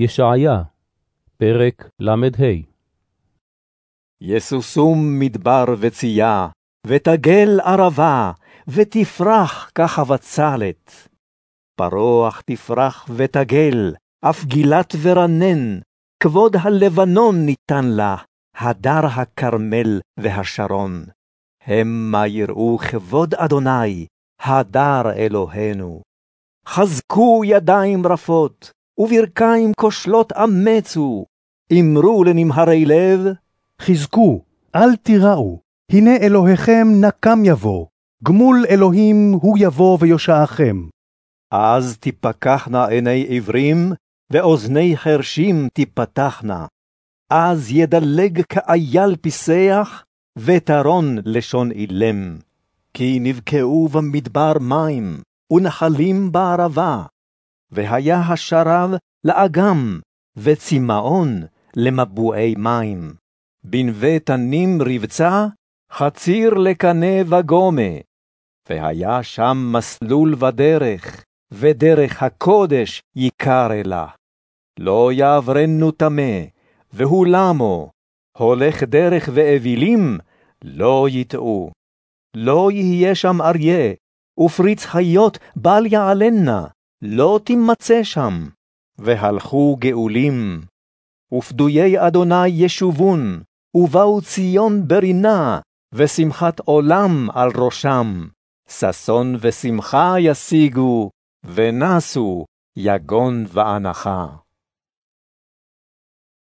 ישעיה, פרק ל"ה יסוסום מדבר וצייה, ותגל ערבה, ותפרח כחבצלת. פרוח תפרח ותגל, אף גילת ורנן, כבוד הלבנון ניתן לה, הדר הכרמל והשרון. המה יראו כבוד אדוני, הדר אלוהינו. חזקו ידיים רפות, וברכיים כושלות אמצו, אמרו לנמהרי לב, חזקו, אל תיראו, הנה אלוהיכם נקם יבוא, גמול אלוהים הוא יבוא ויושעכם. אז תפקחנה עיני עברים, ואוזני חרשים תפתחנה. אז ידלג כאייל פיסח, ותרון לשון אילם. כי נבקעו במדבר מים, ונחלים בערבה. והיה השרב לאגם, וצמאון למבועי מים. בנווה תנים רבצה, חציר לקנה וגומה. והיה שם מסלול ודרך, ודרך הקודש יקר אלה. לא יעברנו טמא, והוא למו, הולך דרך ואווילים, לא יטעו. לא יהיה שם אריה, ופריץ חיות בל יעלנה, לא תימצא שם. והלכו גאולים, ופדויי אדוני ישובון, ובאו ציון ברינה, ושמחת עולם על ראשם. ששון ושמחה ישיגו, ונסו יגון ואנחה.